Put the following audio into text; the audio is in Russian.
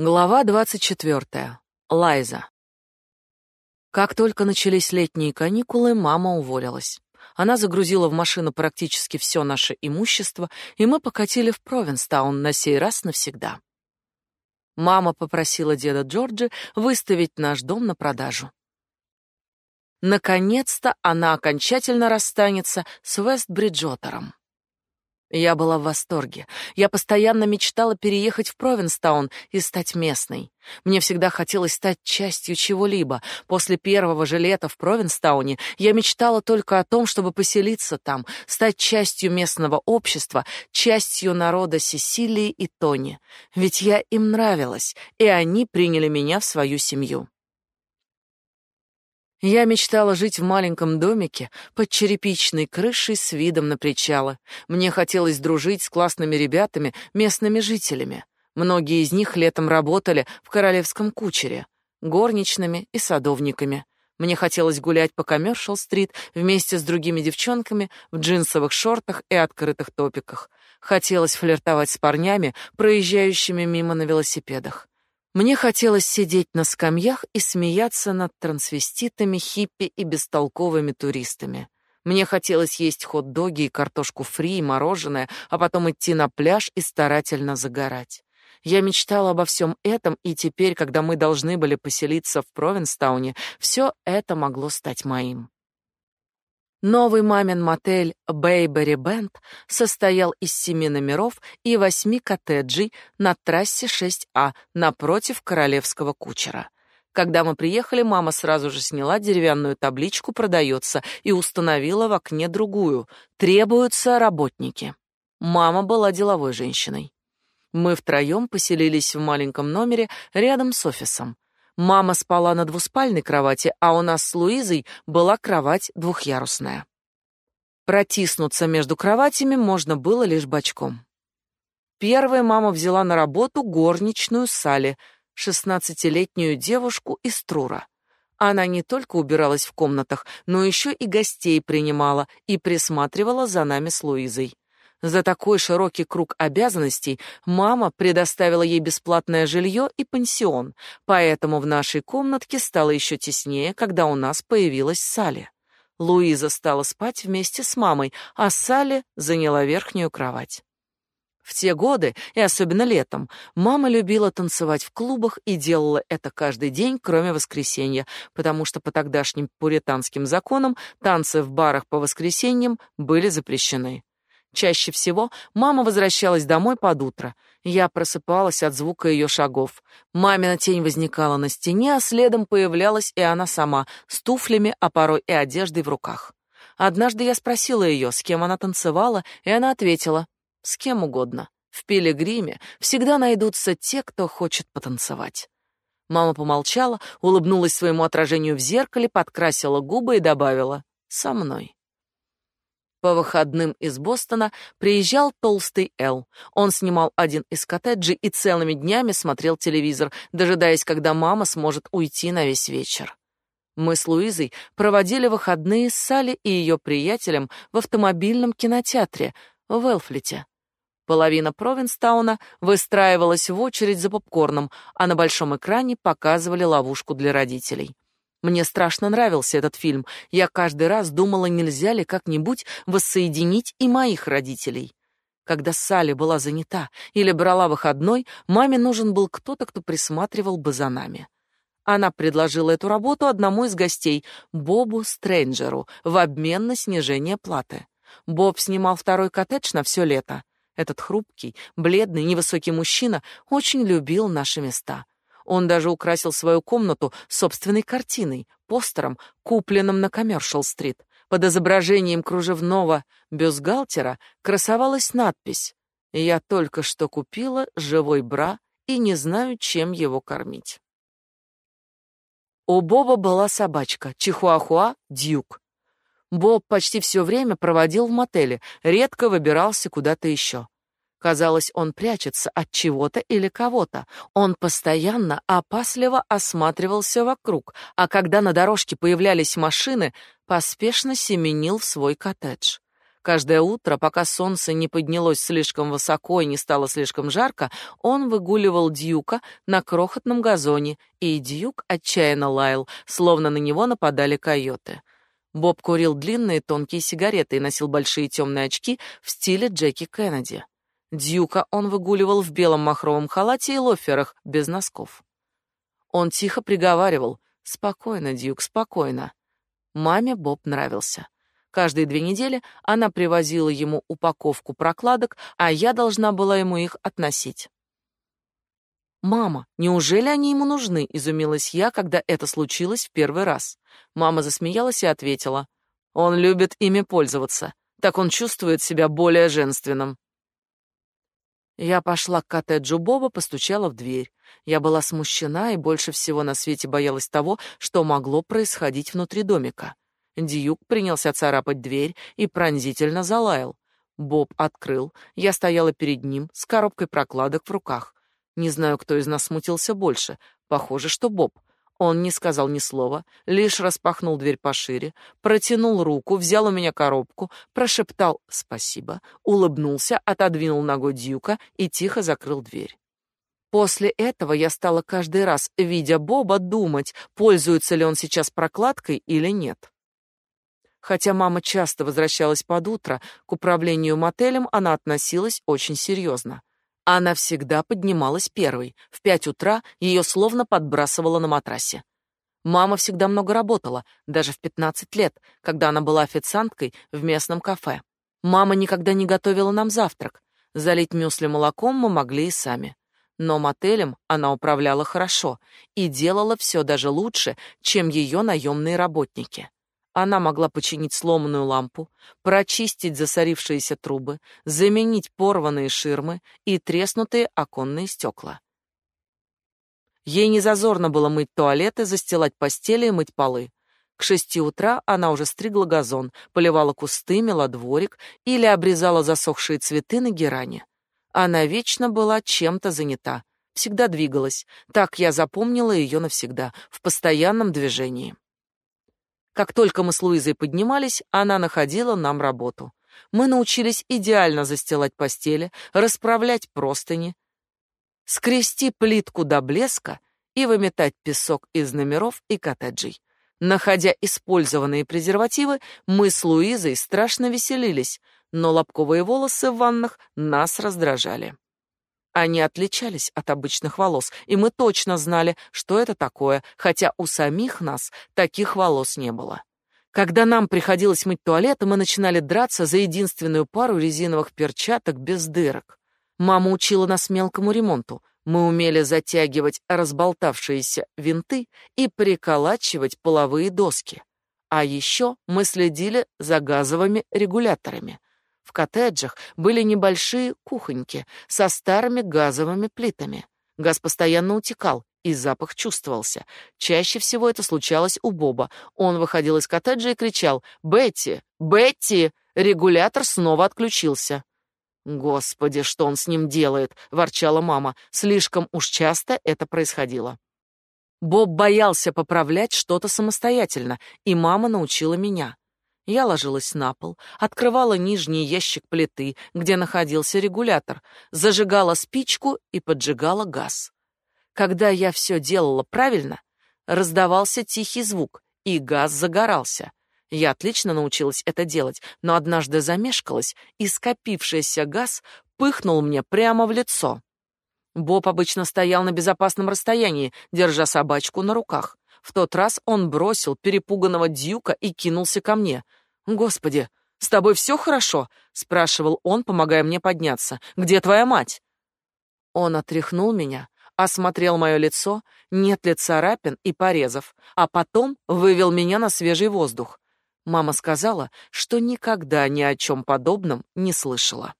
Глава двадцать четвертая. Лайза. Как только начались летние каникулы, мама уволилась. Она загрузила в машину практически все наше имущество, и мы покатили в Провинстаун на сей раз навсегда. Мама попросила деда Джорджа выставить наш дом на продажу. Наконец-то она окончательно расстанется с Вест-Бриджотером. Я была в восторге. Я постоянно мечтала переехать в Провинстаун и стать местной. Мне всегда хотелось стать частью чего-либо. После первого же лета в Провинстауне я мечтала только о том, чтобы поселиться там, стать частью местного общества, частью народа Сесилии и Тони. Ведь я им нравилась, и они приняли меня в свою семью. Я мечтала жить в маленьком домике под черепичной крышей с видом на причалы. Мне хотелось дружить с классными ребятами, местными жителями. Многие из них летом работали в королевском кучере, горничными и садовниками. Мне хотелось гулять по Коммершал-стрит вместе с другими девчонками в джинсовых шортах и открытых топиках. Хотелось флиртовать с парнями, проезжающими мимо на велосипедах. Мне хотелось сидеть на скамьях и смеяться над трансвеститами, хиппи и бестолковыми туристами. Мне хотелось есть хот-доги и картошку фри и мороженое, а потом идти на пляж и старательно загорать. Я мечтала обо всем этом, и теперь, когда мы должны были поселиться в Провинстауне, все это могло стать моим. Новый мамин мотель Бейбери Бенд состоял из семи номеров и восьми коттеджей на трассе 6А напротив королевского кучера. Когда мы приехали, мама сразу же сняла деревянную табличку «Продается» и установила в окне другую «Требуются работники». Мама была деловой женщиной. Мы втроем поселились в маленьком номере рядом с офисом. Мама спала на двуспальной кровати, а у нас с Луизой была кровать двухъярусная. Протиснуться между кроватями можно было лишь бочком. Первая мама взяла на работу горничную Салли, шестнадцатилетнюю девушку из Трура. Она не только убиралась в комнатах, но еще и гостей принимала и присматривала за нами с Луизой. За такой широкий круг обязанностей мама предоставила ей бесплатное жилье и пансион, поэтому в нашей комнатке стало еще теснее, когда у нас появилась Салли. Луиза стала спать вместе с мамой, а Салли заняла верхнюю кровать. В те годы, и особенно летом, мама любила танцевать в клубах и делала это каждый день, кроме воскресенья, потому что по тогдашним пуританским законам танцы в барах по воскресеньям были запрещены. Чаще всего мама возвращалась домой под утро. Я просыпалась от звука ее шагов. Мамина тень возникала на стене, а следом появлялась и она сама, с туфлями, а порой и одеждой в руках. Однажды я спросила ее, с кем она танцевала, и она ответила, с кем угодно. В пилигриме всегда найдутся те, кто хочет потанцевать. Мама помолчала, улыбнулась своему отражению в зеркале, подкрасила губы и добавила «со мной». По выходным из Бостона приезжал толстый Эл. Он снимал один из коттеджей и целыми днями смотрел телевизор, дожидаясь, когда мама сможет уйти на весь вечер. Мы с Луизой проводили выходные с Салли и ее приятелем в автомобильном кинотеатре в Элфлите. Половина Провинстауна выстраивалась в очередь за попкорном, а на большом экране показывали ловушку для родителей. Мне страшно нравился этот фильм. Я каждый раз думала, нельзя ли как-нибудь воссоединить и моих родителей. Когда Салли была занята или брала выходной, маме нужен был кто-то, кто присматривал бы за нами. Она предложила эту работу одному из гостей, Бобу Стрэнджеру, в обмен на снижение платы. Боб снимал второй коттедж на все лето. Этот хрупкий, бледный, невысокий мужчина очень любил наши места. Он даже украсил свою комнату собственной картиной, постером, купленным на Коммершал-стрит. Под изображением кружевного бюстгальтера красовалась надпись «Я только что купила живой бра и не знаю, чем его кормить». У Боба была собачка, чихуахуа Дьюк. Боб почти все время проводил в мотеле, редко выбирался куда-то еще. Казалось, он прячется от чего-то или кого-то. Он постоянно опасливо осматривался вокруг, а когда на дорожке появлялись машины, поспешно семенил в свой коттедж. Каждое утро, пока солнце не поднялось слишком высоко и не стало слишком жарко, он выгуливал Дьюка на крохотном газоне, и Дьюк отчаянно лаял, словно на него нападали койоты. Боб курил длинные тонкие сигареты и носил большие темные очки в стиле Джеки Кеннеди. Дьюка он выгуливал в белом махровом халате и лоферах, без носков. Он тихо приговаривал «Спокойно, Дьюк, спокойно». Маме Боб нравился. Каждые две недели она привозила ему упаковку прокладок, а я должна была ему их относить. «Мама, неужели они ему нужны?» — изумилась я, когда это случилось в первый раз. Мама засмеялась и ответила. «Он любит ими пользоваться. Так он чувствует себя более женственным». Я пошла к коттеджу Боба, постучала в дверь. Я была смущена и больше всего на свете боялась того, что могло происходить внутри домика. Дьюк принялся царапать дверь и пронзительно залаял. Боб открыл. Я стояла перед ним с коробкой прокладок в руках. Не знаю, кто из нас смутился больше. Похоже, что Боб. Он не сказал ни слова, лишь распахнул дверь пошире, протянул руку, взял у меня коробку, прошептал «спасибо», улыбнулся, отодвинул ногой Дьюка и тихо закрыл дверь. После этого я стала каждый раз, видя Боба, думать, пользуется ли он сейчас прокладкой или нет. Хотя мама часто возвращалась под утро, к управлению мотелем она относилась очень серьезно. Она всегда поднималась первой. В пять утра ее словно подбрасывало на матрасе. Мама всегда много работала, даже в 15 лет, когда она была официанткой в местном кафе. Мама никогда не готовила нам завтрак. Залить мюсли молоком мы могли и сами. Но мотелем она управляла хорошо и делала все даже лучше, чем ее наемные работники. Она могла починить сломанную лампу, прочистить засорившиеся трубы, заменить порванные ширмы и треснутые оконные стекла. Ей не зазорно было мыть туалеты, застилать постели и мыть полы. К шести утра она уже стригла газон, поливала кусты, мела дворик или обрезала засохшие цветы на геране. Она вечно была чем-то занята, всегда двигалась. Так я запомнила ее навсегда, в постоянном движении. Как только мы с Луизой поднимались, она находила нам работу. Мы научились идеально застилать постели, расправлять простыни, скрести плитку до блеска и выметать песок из номеров и коттеджей. Находя использованные презервативы, мы с Луизой страшно веселились, но лобковые волосы в ваннах нас раздражали. Они отличались от обычных волос, и мы точно знали, что это такое, хотя у самих нас таких волос не было. Когда нам приходилось мыть туалет, мы начинали драться за единственную пару резиновых перчаток без дырок. Мама учила нас мелкому ремонту. Мы умели затягивать разболтавшиеся винты и приколачивать половые доски. А еще мы следили за газовыми регуляторами. В коттеджах были небольшие кухоньки со старыми газовыми плитами. Газ постоянно утекал, и запах чувствовался. Чаще всего это случалось у Боба. Он выходил из коттеджа и кричал «Бетти! Бетти!» Регулятор снова отключился. «Господи, что он с ним делает?» — ворчала мама. Слишком уж часто это происходило. Боб боялся поправлять что-то самостоятельно, и мама научила меня. Я ложилась на пол, открывала нижний ящик плиты, где находился регулятор, зажигала спичку и поджигала газ. Когда я все делала правильно, раздавался тихий звук, и газ загорался. Я отлично научилась это делать, но однажды замешкалась, и скопившийся газ пыхнул мне прямо в лицо. Боб обычно стоял на безопасном расстоянии, держа собачку на руках. В тот раз он бросил перепуганного Дьюка и кинулся ко мне — «Господи, с тобой все хорошо?» — спрашивал он, помогая мне подняться. «Где твоя мать?» Он отряхнул меня, осмотрел мое лицо, нет ли царапин и порезов, а потом вывел меня на свежий воздух. Мама сказала, что никогда ни о чем подобном не слышала.